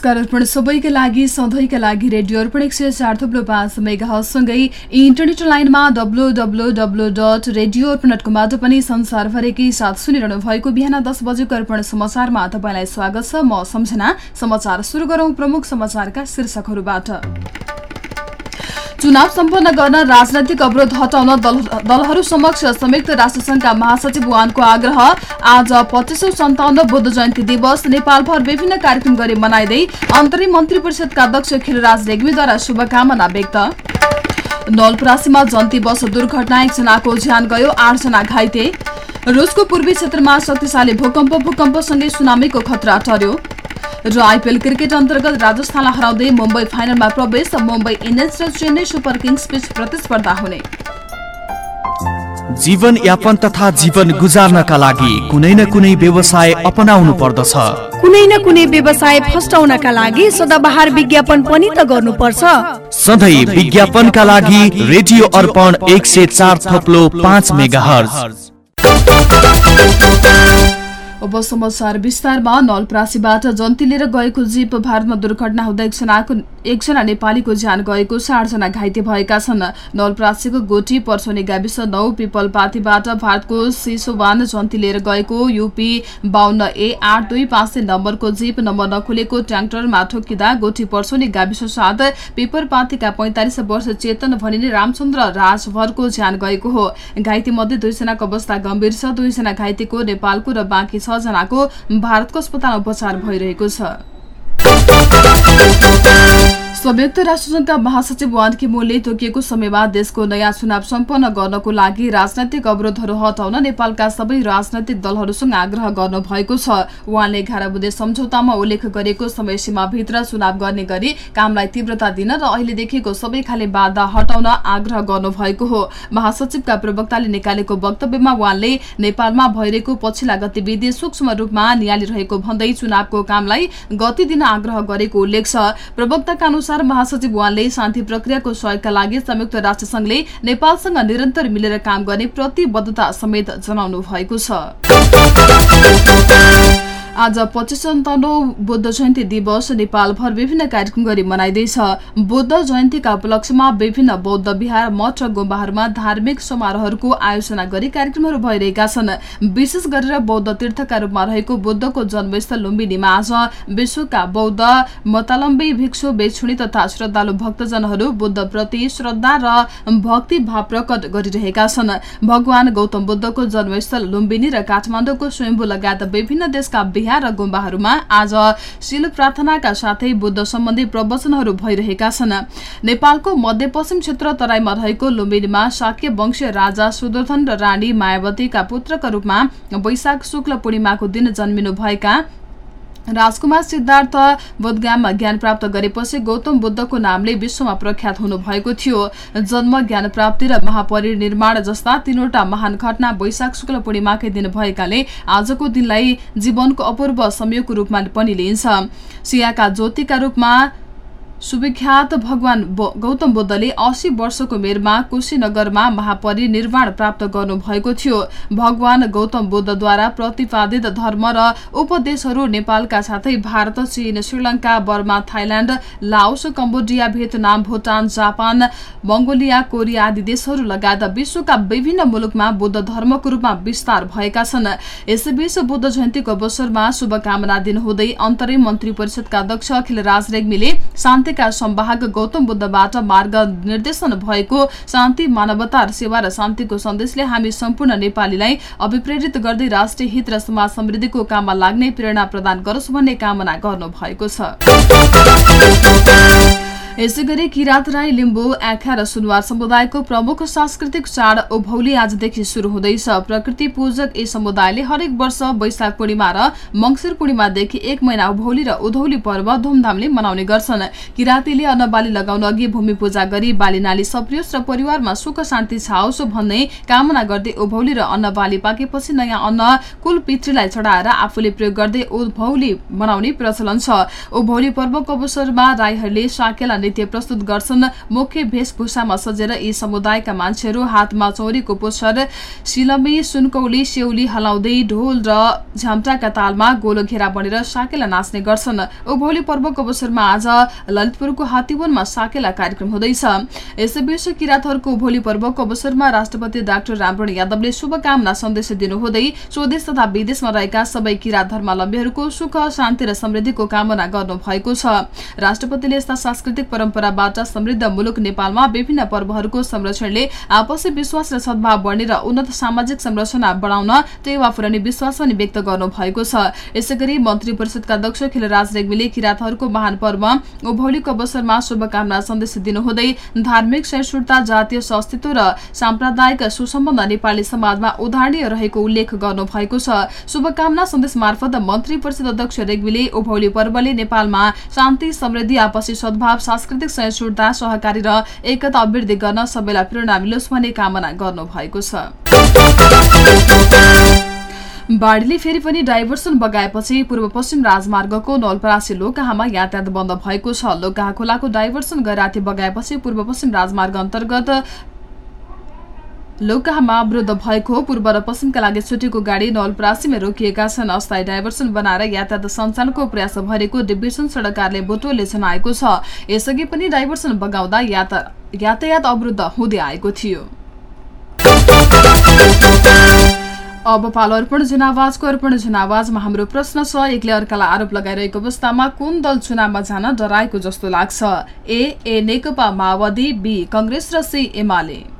नमस्कार अर्पण। सबैका लागि सधैँका लागि रेडियो अर्पण एक सय चार थुप्रो पाँच मेगासँगै इन्टरनेट लाइनमा W W W dot radio Arpan dot पनि संसारभरिकै साथ सुनिरहनु भएको बिहान दस बजेको अर्पण समाचारमा तपाईँलाई स्वागत छ। म सम्झना। समाचार सुरु गरौं प्रमुख समाचारका शीर्षकहरूबाट। चुनाव सम्पन्न गर्न राजनैतिक अवरोध हटाउन दलहरू समक्ष संयुक्त राष्ट्रसंघका महासचिव वानको आग्रह। आज पच्चिसौं सन्ताउन्न बुद्ध जयन्ती दिवस नेपालभर विभिन्न कार्यक्रम गरी मनाइँदै अन्तरिम मन्त्री परिषदका अध्यक्ष खिलराज रेग्मीद्वारा शुभकामना व्यक्त। नलपरासीमा जन्ती बस दुर्घटना एकजनाको ज्यान गयो आठजना घाइते। रुसको पूर्वी क्षेत्रमा शक्तिशाली भूकम्प भूकम्पसँगै सुनामीको खतरा टर्यो। र आइपिएल क्रिकेट अन्तर्गत राजस्थानलाई हराउँदै मुम्बई फाइनलमा प्रवेश मुम्बई इन्डियन्स र चेन्नई सुपर किङ्स बीच प्रतिस्पर्धा हुने। जीवन यापन तथा जीवन गुजार्नका लागि कुनै न कुनै व्यवसाय अपनाउनु पर्दछ। कुनै न कुनै व्यवसाय फस्टाउनका लागि सदाबहार विज्ञापन पनि त गर्नुपर्छ। सधैँ विज्ञापनका लागि रेडियो अर्पण एक सय चार थप्लो पाँच मेगा अब समाचार विस्तारमा नलप्रासीबाट जन्ती लिएर गएको जीप भारतमा दुर्घटना हुँदा एकजनाको एकजना नेपालीको ज्यान गएको छ आठजना घाइते भएका छन्। नलप्रासीको गोटी पर्सोनी गाविस नौ पिपलपातीबाट भारतको सिसोवान जन्ती लिएर गएको युपी बाहन्न ए आठ दुई पाँच नम्बरको जीप नम्बर नखुलेको ट्र्याक्टरमा ठोकिँदा गोठी पर्सोनी गाविस साथ पिपलपातीका पैंतालिस वर्ष चेतन भनिने रामचन्द्र राजभरको ज्यान गएको हो। घाइते मध्ये दुईजनाको अवस्था गम्भीर छ। दुईजना घाइतेको नेपालको र बाँकी छजनाको भारतको अस्पतालमा उपचार भइरहेको छ। संयुक्त राष्ट्रसंघका महासचिव वान किमोनले तोकिएको समयमा देशको नयाँ चुनाव सम्पन्न गर्नको लागि राजनैतिक अवरोधहरू हटाउन नेपालका सबै राजनैतिक दलहरूसँग आग्रह गर्नु भएको छ। वानले एघार बुधे सम्झौतामा उल्लेख गरेको समय सीमाभित्र चुनाव गर्ने गरी कामलाई तीव्रता दिन र अहिले देखिएको सबै खाले बाधा हटाउन आग्रह गर्नुभएको हो। महासचिवका प्रवक्ताले निकालेको वक्तव्यमा वानले नेपालमा भइरहेको पछिल्ला गतिविधि सूक्ष्म रूपमा निहालिरहेको भन्दै चुनावको कामलाई गति दिन आग्रह गरेको उल्लेख छ। प्रवक्ताका अनुसार महासचिव वानले शान्ति प्रक्रियाको सहयोगका लागि संयुक्त राष्ट्रसंघले नेपालसँग निरन्तर मिलेर काम गर्ने प्रतिबद्धता समेत जनाउनु भएको छ। आज पच्चिस सन्ताउन्नौ बुद्ध जयन्ती दिवस नेपालभर विभिन्न कार्यक्रम गरी मनाइँदैछ। बुद्ध जयन्तीका उपलक्ष्यमा विभिन्न बौद्ध विहार मठ र गुम्बाहरूमा धार्मिक समारोहहरूको आयोजना गरी कार्यक्रमहरू भइरहेका छन्। विशेष गरेर बौद्ध तीर्थका रूपमा रहेको बुद्धको जन्मस्थल लुम्बिनीमा आज विश्वका बौद्ध मतालम्बी भिक्षु बेछुणी तथा श्रद्धालु भक्तजनहरू बुद्धप्रति श्रद्धा र भक्ति भाव प्रकट गरिरहेका छन्। भगवान गौतम बुद्धको जन्मस्थल लुम्बिनी र काठमाडौँको स्वयम्भू लगायत विभिन्न देशका र गुम्बाहरूमा आज शिल प्रार्थनाका साथै बुद्ध सम्बन्धी प्रवचनहरू भइरहेका छन्। नेपालको मध्यपश्चिम क्षेत्र तराईमा रहेको लुम्बिनीमा शाक्य वंशीय राजा सुदर्शन र रानी मायावतीका पुत्रका रूपमा वैशाख शुक्ल पूर्णिमाको दिन जन्मिनु भएका राजकुमार सिद्धार्थ बोधगाममा ज्ञान प्राप्त गरेपछि गौतम बुद्धको नामले विश्वमा प्रख्यात हुनुभएको थियो। जन्म ज्ञान प्राप्ति र महापरिनिर्माण जस्ता तीनवटा महान घटना वैशाख शुक्ल पूर्णिमाकै दिन भएकाले आजको दिनलाई जीवनको अपूर्व संयोगको रूपमा पनि लिइन्छ। सियाका ज्योतिका रूपमा सुविख्यात भगवान गौतम बुद्धले अस्सी वर्षको उमेरमा कुशीनगरमा महापरिनिर्वाण प्राप्त गर्नुभएको थियो। भगवान गौतम बुद्धद्वारा प्रतिपादित धर्म र उपदेशहरू नेपालका साथै भारत चीन Sri Lanka Burma Thailand Laos Cambodia Vietnam Bhutan Japan Mongolia Korea आदि देशहरू लगायत विश्वका विभिन्न मुलुकमा बुद्ध धर्मको रूपमा विस्तार भएका छन्। यसैबीच बुद्ध जयन्तीको अवसरमा शुभकामना दिनुहुँदै अन्तरिम मन्त्री परिषदका अध्यक्ष अखिल राज रेग्मीले शान्ति साहित्यका संवाहक गौतम बुद्धबाट मार्ग निर्देशन भएको शान्ति मानवता सेवा र शान्तिको सन्देशले हामी सम्पूर्ण नेपालीलाई अभिप्रेरित गर्दै राष्ट्रिय हित र समाज समृद्धिको काममा लाग्ने प्रेरणा प्रदान गरोस् भन्ने कामना गर्नु भएको छ। यसै गरी किरात राई लिम्बू आँखा र सुनवार समुदायको प्रमुख सांस्कृतिक चाड उभौली आजदेखि शुरू हुँदैछ। प्रकृति पूजक यी समुदायले हरेक वर्ष वैशाख पूर्णिमा र मंगिर पूर्णिमादेखि एक महिना उभौली र उधौली पर्व धुमधामले मनाउने गर्छन्। किरातीले अन्नबाली लगाउन अघि भूमि पूजा गरी बाली नाली सप्रियोस् र परिवारमा सुख शान्ति छाओस् भन्ने कामना गर्दै उभौली र अन्नबाली पाकेपछि नयाँ अन्न कुल पितृलाई चढाएर आफूले प्रयोग गर्दै उभौली मनाउने प्रचलन छ। उभौली पर्वको अवसरमा राईहरूले साकेला नृत्य प्रस्तुत गर्छन्। मुख्य वेशभूषामा सजेर यी समुदायका मान्छेहरू हातमा चौरीको पोस्टर सिलमी सुनकौली सेउली हलाउँदै ढोल र झ्याम्टाका तालमा गोलो घेरा बनेर साकेला नाच्ने गर्छन्। उभौली पर्वको अवसरमा आज ललितपुरको हात्तीवनमा साकेला कार्यक्रम हुँदैछ। यसैबीच किराँतहरूको उभौली पर्वको अवसरमा राष्ट्रपति डाक्टर रामरण यादवले शुभकामना सन्देश दिनुहुँदै स्वदेश तथा विदेशमा रहेका सबै किराँत धर्मावलम्बीहरूको सुख शान्ति र समृद्धिको कामना गर्नु भएको छ। राष्ट्रपतिले यस्ता सांस्कृतिक परम्पराबाट समृद्ध मुलुक नेपालमा विभिन्न पर्वहरूको संरक्षणले आपसी विश्वास र सद्भाव बढ्ने र उन्नत सामाजिक संरचना बढाउन टेवा पुर्याउने विश्वास पनि व्यक्त गर्नु भएको छ। यसै गरी मन्त्री परिषदका अध्यक्ष खिलराज रेग्मीले किराँतहरूको महान पर्व उभौलीको अवसरमा शुभकामना सन्देश दिनुहुँदै धार्मिक सहिष्णुता जातीय अस्तित्व र साम्प्रदायिक सुसम्बन्ध नेपाली समाजमा उदाहरणीय रहेको उल्लेख गर्नु भएको छ। शुभकामना सन्देश मार्फत मन्त्री परिषद अध्यक्ष रेग्मीले उभौली पर्वले नेपालमा शान्ति समृद्धि आपसी सद्भाव सांस्कृतिक सहिष्णुता सहकारी र एकता अभिवृद्धि गर्न सबैलाई प्रेरणा मिलोस् भन्ने कामना गर्नु भएको छ। बाढीले फेरि पनि डाइभर्सन बगाएपछि पूर्व पश्चिम राजमार्गको नलपरासी लोकाहामा यातायात बन्द भएको छ। लोकाहा खोलाको डाइभर्सन गैराती बगाएपछि पूर्व पश्चिम राजमार्ग अन्तर्गत लोकाहामा अवरुद्ध भएको पूर्व र पश्चिमका लागि छुटेको गाडी नलपरासीमा रोकिएका छन्। अस्थायी डाइभर्सन बनाएर यातायात सञ्चालनको प्रयास भरेको डिभिजन सडक कार्यालय बोटोले जनाएको छ। यसअघि पनि डाइभर्सन बगाउँदा यातायात अवरुद्ध हुँदै आएको थियो। अब पालो अर्पण जनावाजको अर्पण जनावाजमा हाम्रो प्रश्न छ एकले अर्कालाई आरोप लगाइरहेको अवस्थामा कुन दल चुनावमा जान डराएको जस्तो लाग्छ? ए ए नेकपा माओवादी बी कंग्रेस र सी एमाले।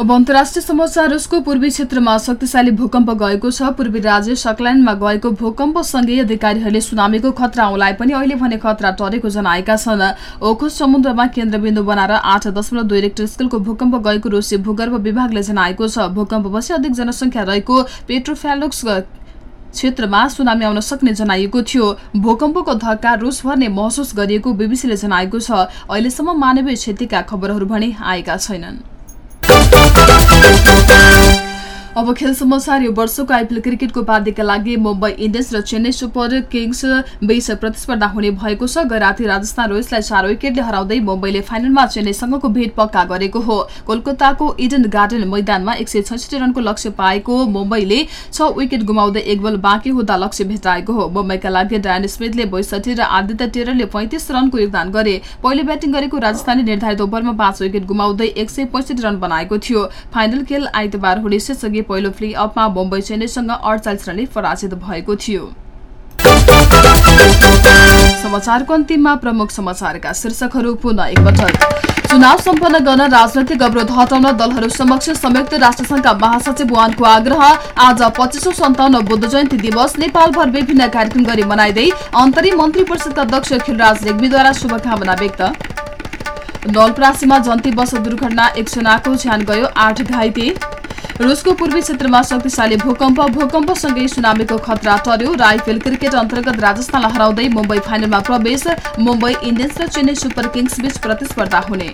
अब अन्तर्राष्ट्रिय समाचार रुसको पूर्वी क्षेत्रमा शक्तिशाली भूकम्प गएको छ। पूर्वी राज्य सकल्यान्डमा गएको भूकम्पसँगै अधिकारीहरूले सुनामीको खतरा आउलाई पनि अहिले भने खतरा टरेको जनाएका छन्। ओखोस समुद्रमा केन्द्रबिन्दु बनाएर आठ दशमलव दुई रेक्टर स्केलको भूकम्प गएको रुसी भूगर्भ विभागले जनाएको छ। भूकम्पपछि अधिक जनसङ्ख्या रहेको पेट्रोफ्यालोक्स क्षेत्रमा सुनामी आउन सक्ने जनाइएको थियो। भूकम्पको धक्का रुसभर नै महसुस गरिएको बीबीसीले जनाएको छ। अहिलेसम्म मानवीय क्षतिका खबरहरू भने आएका छैनन्। Thank you. अब खेल समाचार यो वर्षको आइपिएल क्रिकेटको उपाधिका लागि मुम्बई इन्डियन्स र चेन्नई सुपर किङ्स बीच प्रतिस्पर्धा हुने भएको छ। गराती राजस्थान रोयल्सलाई चार विकेटले हराउँदै मुम्बईले फाइनलमा चेन्नईसँगको भेट पक्का गरेको हो। कोलकाताको इडन गार्डन मैदानमा एक रनको लक्ष्य पाएको मुम्बईले छ विकेट गुमाउँदै एक बल बाँकी हुँदा लक्ष्य भेटाएको हो। मुम्बईका लागि डायन स्मिथले बैसठी र आदित्य टेररले पैंतिस रनको योगदान गरे। पहिले ब्याटिङ गरेको राजस्थानले निर्धारित ओभरमा पाँच विकेट गुमाउँदै एक रन बनाएको थियो। फाइनल खेल आइतबार हुने पहिलो प्ले अफमा मुम्बई चेन्नईसँग अडचालिस रनले पराजित भएको थियो। चुनाव सम्पन्न गर्न राजनैतिक अवरोध हटाउन दलहरू समक्ष संयुक्त राष्ट्रसंघका महासचिव वानको आग्रह। आज पच्चिसौं सन्ताउन्न बुद्ध जयन्ती दिवस नेपालभर विभिन्न कार्यक्रम गरी मनाइँदै अन्तरिम मन्त्री परिषदका अध्यक्ष खिलराज रेग्मीद्वारा शुभकामना व्यक्त। नलप्रासीमा जन्ती बस दुर्घटना एकजनाको ज्यान गयो आठ घाइते। रुसको पूर्वी क्षेत्रमा शक्तिशाली भूकम्प भूकम्पसँगै सुनामीको खतरा टर्यो। राइफेल क्रिकेट अन्तर्गत राजस्थानलाई हराउँदै मुम्बई फाइनलमा प्रवेश। मुम्बई इन्डियन्स र चेन्नई सुपर किङ्स बीच प्रतिस्पर्धा हुने।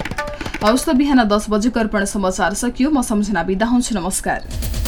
हौस् बिहान दस बजेको अर्पण समाचार सकियो। म सम्झना बिदा हुन्छु। नमस्कार।